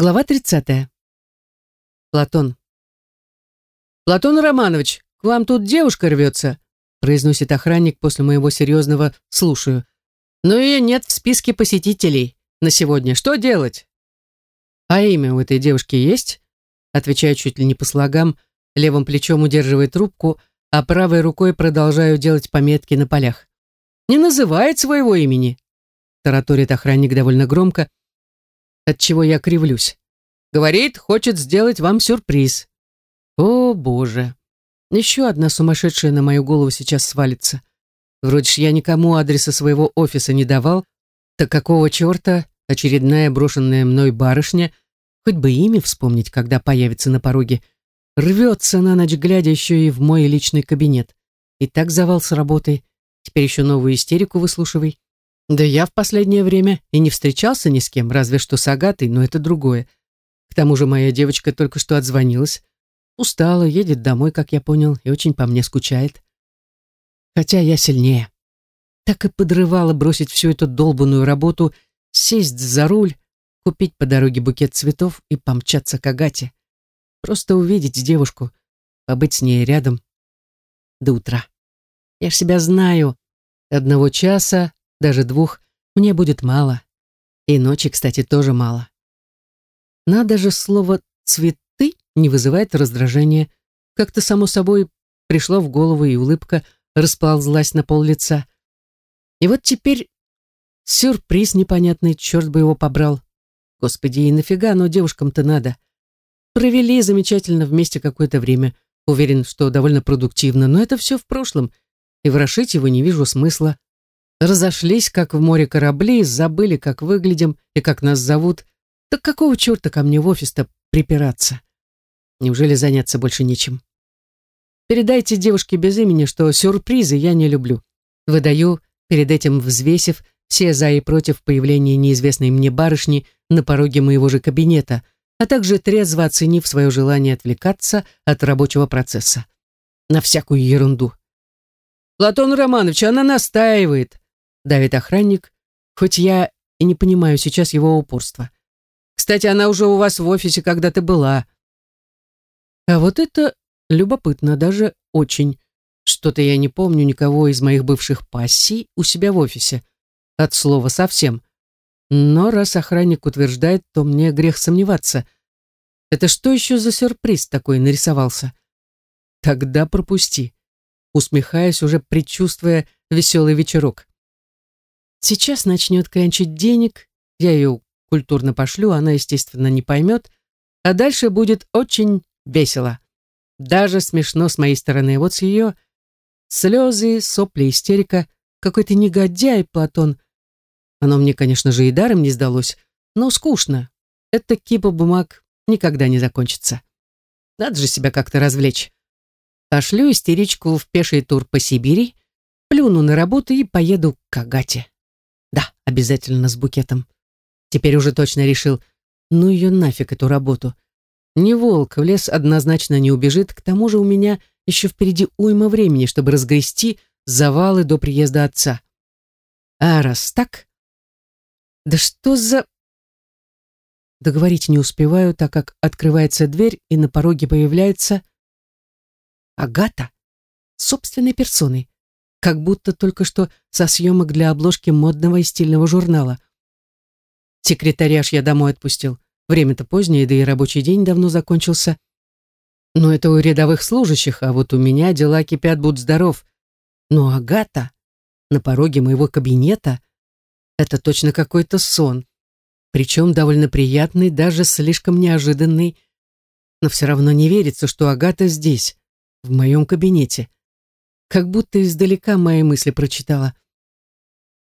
Глава 30. Платон. «Платон Романович, к вам тут девушка рвется», произносит охранник после моего серьезного «слушаю». «Но ее нет в списке посетителей на сегодня. Что делать?» «А имя у этой девушки есть?» Отвечаю чуть ли не по слогам, левым плечом удерживая трубку, а правой рукой продолжаю делать пометки на полях. «Не называет своего имени», тараторит охранник довольно громко, от чего я кривлюсь. Говорит, хочет сделать вам сюрприз. О, боже. Еще одна сумасшедшая на мою голову сейчас свалится. Вроде ж я никому адреса своего офиса не давал, так какого черта очередная брошенная мной барышня, хоть бы имя вспомнить, когда появится на пороге, рвется на ночь глядя еще и в мой личный кабинет. И так завал с работой, теперь еще новую истерику выслушивай. Да я в последнее время и не встречался ни с кем, разве что с Агатой, но это другое. К тому же моя девочка только что отзвонилась. Устала, едет домой, как я понял, и очень по мне скучает. Хотя я сильнее. Так и подрывала бросить всю эту долбанную работу, сесть за руль, купить по дороге букет цветов и помчаться к Агате. Просто увидеть девушку, побыть с ней рядом до утра. Я ж себя знаю. Одного часа даже двух, мне будет мало. И ночи, кстати, тоже мало. Надо же слово «цветы» не вызывает раздражения. Как-то само собой пришло в голову, и улыбка расползлась на пол лица. И вот теперь сюрприз непонятный, черт бы его побрал. Господи, и нафига, но девушкам-то надо. Провели замечательно вместе какое-то время. Уверен, что довольно продуктивно, но это все в прошлом, и ворошить его не вижу смысла. Разошлись, как в море корабли, забыли, как выглядим и как нас зовут. Так какого черта ко мне в офис-то припираться? Неужели заняться больше нечем? Передайте девушке без имени, что сюрпризы я не люблю. Выдаю, перед этим взвесив все за и против появления неизвестной мне барышни на пороге моего же кабинета, а также трезво оценив свое желание отвлекаться от рабочего процесса. На всякую ерунду. «Платон Романович, она настаивает», давит охранник, хоть я и не понимаю сейчас его упорства. Кстати, она уже у вас в офисе когда-то была. А вот это любопытно, даже очень. Что-то я не помню никого из моих бывших пассий у себя в офисе. От слова совсем. Но раз охранник утверждает, то мне грех сомневаться. Это что еще за сюрприз такой нарисовался? Тогда пропусти. Усмехаясь, уже предчувствуя веселый вечерок. Сейчас начнет клянчить денег, я ее культурно пошлю, она, естественно, не поймет, а дальше будет очень весело. Даже смешно с моей стороны. Вот с ее слезы, сопли, истерика. Какой-то негодяй, Платон. Оно мне, конечно же, и даром не сдалось, но скучно. Эта кипа бумаг никогда не закончится. Надо же себя как-то развлечь. Пошлю истеричку в пеший тур по Сибири, плюну на работу и поеду к Агате. Да, обязательно с букетом. Теперь уже точно решил, ну ее нафиг эту работу. Не волк, в лес однозначно не убежит, к тому же у меня еще впереди уйма времени, чтобы разгрести завалы до приезда отца. А раз так... Да что за... Договорить не успеваю, так как открывается дверь, и на пороге появляется... Агата собственной персоной как будто только что со съемок для обложки модного и стильного журнала. Секретаряш я домой отпустил. Время-то позднее, да и рабочий день давно закончился. Но это у рядовых служащих, а вот у меня дела кипят, будь здоров. Но Агата на пороге моего кабинета — это точно какой-то сон. Причем довольно приятный, даже слишком неожиданный. Но все равно не верится, что Агата здесь, в моем кабинете как будто издалека мои мысли прочитала.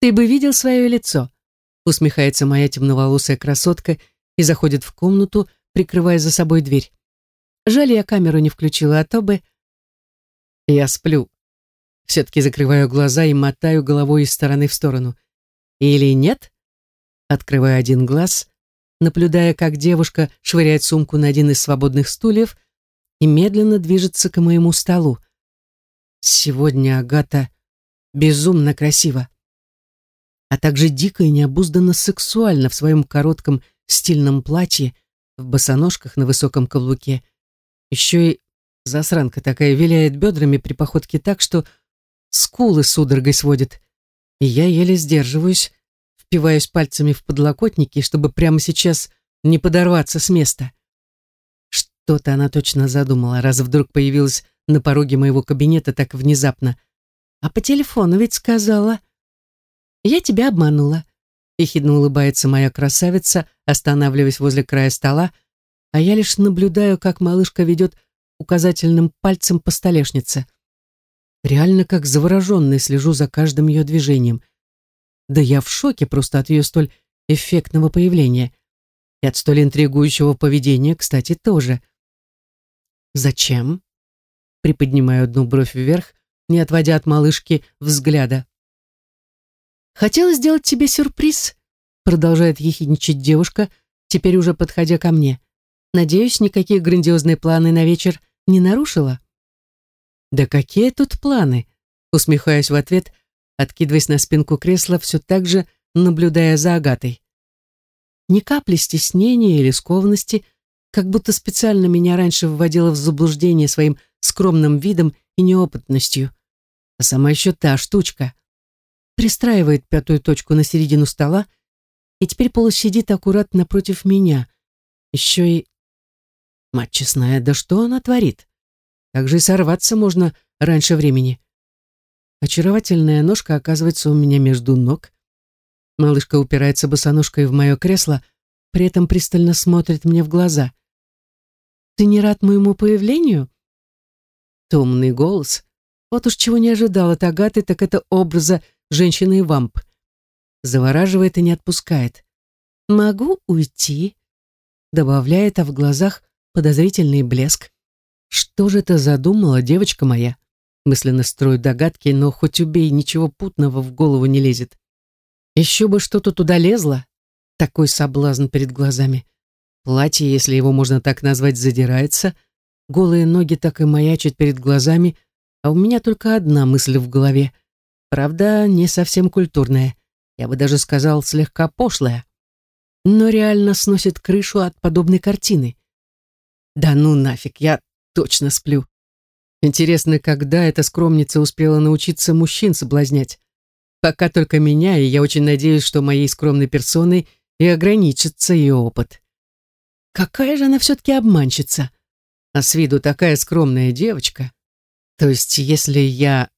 «Ты бы видел свое лицо», усмехается моя темноволосая красотка и заходит в комнату, прикрывая за собой дверь. Жаль, я камеру не включила, а то бы... Я сплю. Все-таки закрываю глаза и мотаю головой из стороны в сторону. Или нет? Открываю один глаз, наблюдая, как девушка швыряет сумку на один из свободных стульев и медленно движется к моему столу. Сегодня Агата безумно красива, а также дико и необузданно сексуально в своем коротком стильном платье, в босоножках на высоком каблуке. Еще и засранка такая виляет бедрами при походке так, что скулы судорогой сводит. И я еле сдерживаюсь, впиваюсь пальцами в подлокотники, чтобы прямо сейчас не подорваться с места. Что-то она точно задумала, раз вдруг появилась на пороге моего кабинета так внезапно. А по телефону ведь сказала. Я тебя обманула. Ехидно улыбается моя красавица, останавливаясь возле края стола, а я лишь наблюдаю, как малышка ведет указательным пальцем по столешнице. Реально как завороженный слежу за каждым ее движением. Да я в шоке просто от ее столь эффектного появления. И от столь интригующего поведения, кстати, тоже. «Зачем?» Приподнимаю одну бровь вверх, не отводя от малышки взгляда. «Хотела сделать тебе сюрприз», продолжает ехидничать девушка, теперь уже подходя ко мне. «Надеюсь, никакие грандиозные планы на вечер не нарушила?» «Да какие тут планы?» усмехаясь в ответ, откидываясь на спинку кресла, все так же наблюдая за Агатой. Ни капли стеснения или скованности, как будто специально меня раньше вводила в заблуждение своим скромным видом и неопытностью. А сама еще та штучка. Пристраивает пятую точку на середину стола и теперь полусидит аккуратно напротив меня. Еще и... Мать честная, да что она творит? Так же и сорваться можно раньше времени. Очаровательная ножка оказывается у меня между ног. Малышка упирается босоножкой в мое кресло, при этом пристально смотрит мне в глаза. «Ты не рад моему появлению?» Томный голос. Вот уж чего не ожидал от Агаты, так это образа женщины-вамп. Завораживает и не отпускает. «Могу уйти?» Добавляет, а в глазах подозрительный блеск. «Что же это задумала девочка моя?» Мысленно строю догадки, но хоть убей, ничего путного в голову не лезет. Еще бы что-то туда лезло. Такой соблазн перед глазами. Платье, если его можно так назвать, задирается. Голые ноги так и маячат перед глазами, а у меня только одна мысль в голове. Правда, не совсем культурная. Я бы даже сказал, слегка пошлая. Но реально сносит крышу от подобной картины. Да ну нафиг, я точно сплю. Интересно, когда эта скромница успела научиться мужчин соблазнять? Пока только меня, и я очень надеюсь, что моей скромной персоной и ограничится ее опыт. Какая же она все-таки обманщица? А с виду такая скромная девочка. То есть, если я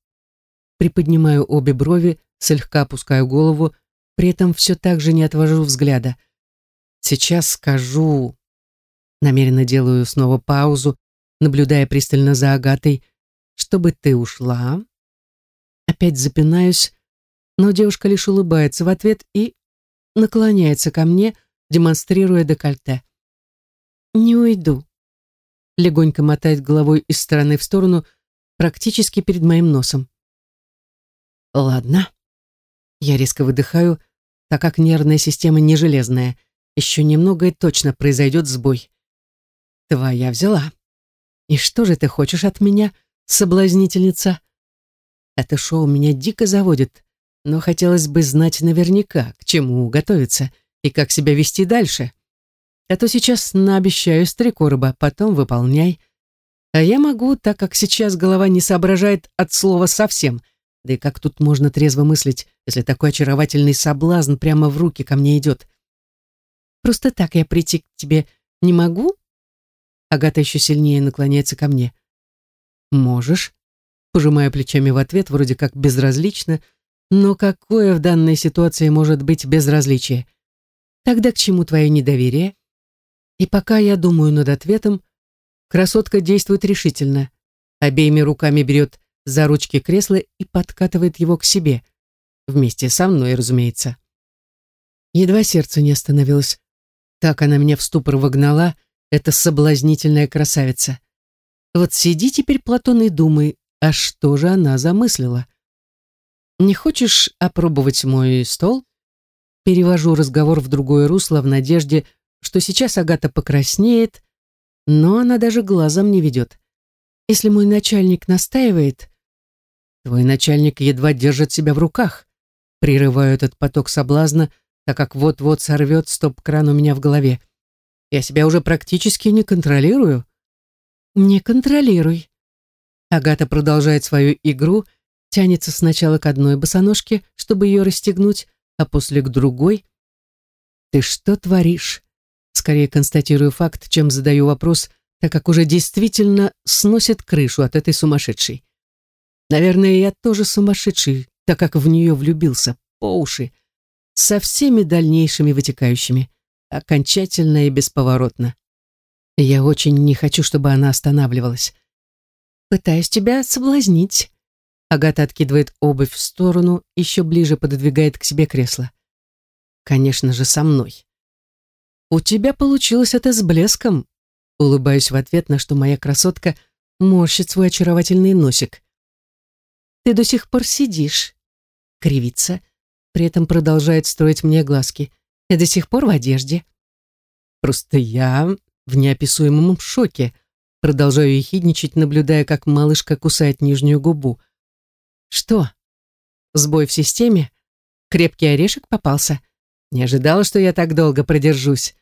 приподнимаю обе брови, слегка опускаю голову, при этом все так же не отвожу взгляда. Сейчас скажу... Намеренно делаю снова паузу, наблюдая пристально за Агатой, чтобы ты ушла. Опять запинаюсь, но девушка лишь улыбается в ответ и наклоняется ко мне, демонстрируя декольте. «Не уйду», — легонько мотает головой из стороны в сторону, практически перед моим носом. «Ладно». Я резко выдыхаю, так как нервная система не железная. Еще немного и точно произойдет сбой. «Твоя взяла», «И что же ты хочешь от меня, соблазнительница?» Это шоу меня дико заводит, но хотелось бы знать наверняка, к чему готовиться и как себя вести дальше. А то сейчас наобещаю с три короба, потом выполняй. А я могу, так как сейчас голова не соображает от слова совсем. Да и как тут можно трезво мыслить, если такой очаровательный соблазн прямо в руки ко мне идет? Просто так я прийти к тебе не могу, Агата еще сильнее наклоняется ко мне. «Можешь», пожимая плечами в ответ, вроде как безразлично, но какое в данной ситуации может быть безразличие? Тогда к чему твое недоверие? И пока я думаю над ответом, красотка действует решительно. Обеими руками берет за ручки кресла и подкатывает его к себе. Вместе со мной, разумеется. Едва сердце не остановилось. Так она меня в ступор вогнала, эта соблазнительная красавица. Вот сиди теперь, Платон, и думай, а что же она замыслила? Не хочешь опробовать мой стол? Перевожу разговор в другое русло в надежде, что сейчас Агата покраснеет, но она даже глазом не ведет. Если мой начальник настаивает, твой начальник едва держит себя в руках. Прерываю этот поток соблазна, так как вот-вот сорвет стоп-кран у меня в голове. Я себя уже практически не контролирую. Не контролируй. Агата продолжает свою игру, тянется сначала к одной босоножке, чтобы ее расстегнуть, а после к другой. Ты что творишь? Скорее констатирую факт, чем задаю вопрос, так как уже действительно сносит крышу от этой сумасшедшей. Наверное, я тоже сумасшедший, так как в нее влюбился по уши, со всеми дальнейшими вытекающими, окончательно и бесповоротно. Я очень не хочу, чтобы она останавливалась. Пытаюсь тебя соблазнить. Агата откидывает обувь в сторону, еще ближе пододвигает к себе кресло. Конечно же, со мной. У тебя получилось это с блеском. Улыбаюсь в ответ, на что моя красотка морщит свой очаровательный носик. Ты до сих пор сидишь. Кривится, при этом продолжает строить мне глазки. Я до сих пор в одежде. Просто я в неописуемом шоке. Продолжаю ехидничать, наблюдая, как малышка кусает нижнюю губу. Что? Сбой в системе? Крепкий орешек попался? Не ожидала, что я так долго продержусь.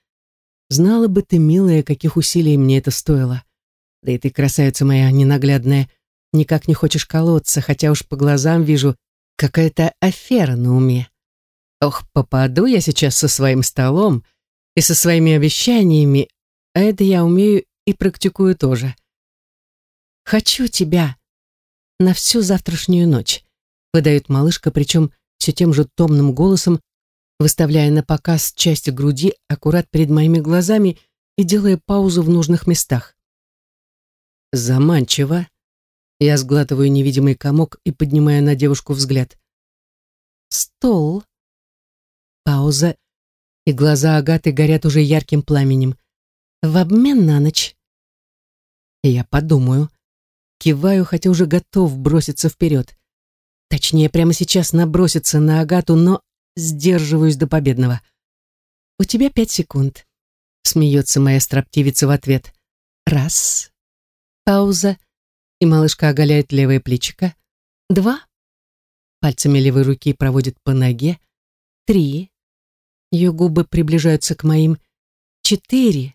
Знала бы ты, милая, каких усилий мне это стоило. Да и ты, красавица моя ненаглядная, никак не хочешь колоться, хотя уж по глазам вижу, какая-то афера на уме. Ох, попаду я сейчас со своим столом и со своими обещаниями, а это я умею и практикую тоже. «Хочу тебя на всю завтрашнюю ночь», выдает малышка, причем все тем же томным голосом, выставляя на показ часть груди аккурат перед моими глазами и делая паузу в нужных местах. Заманчиво. Я сглатываю невидимый комок и поднимаю на девушку взгляд. Стол. Пауза, и глаза Агаты горят уже ярким пламенем. В обмен на ночь. Я подумаю. Киваю, хотя уже готов броситься вперед. Точнее, прямо сейчас наброситься на Агату, но сдерживаюсь до победного. «У тебя пять секунд», — смеется моя строптивица в ответ. «Раз». Пауза, и малышка оголяет левое плечико. «Два». Пальцами левой руки проводит по ноге. «Три». Ее губы приближаются к моим. «Четыре».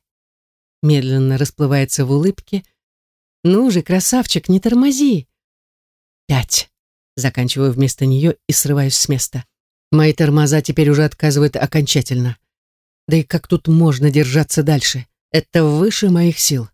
Медленно расплывается в улыбке. «Ну же, красавчик, не тормози!» «Пять». Заканчиваю вместо нее и срываюсь с места. Мои тормоза теперь уже отказывают окончательно. Да и как тут можно держаться дальше? Это выше моих сил.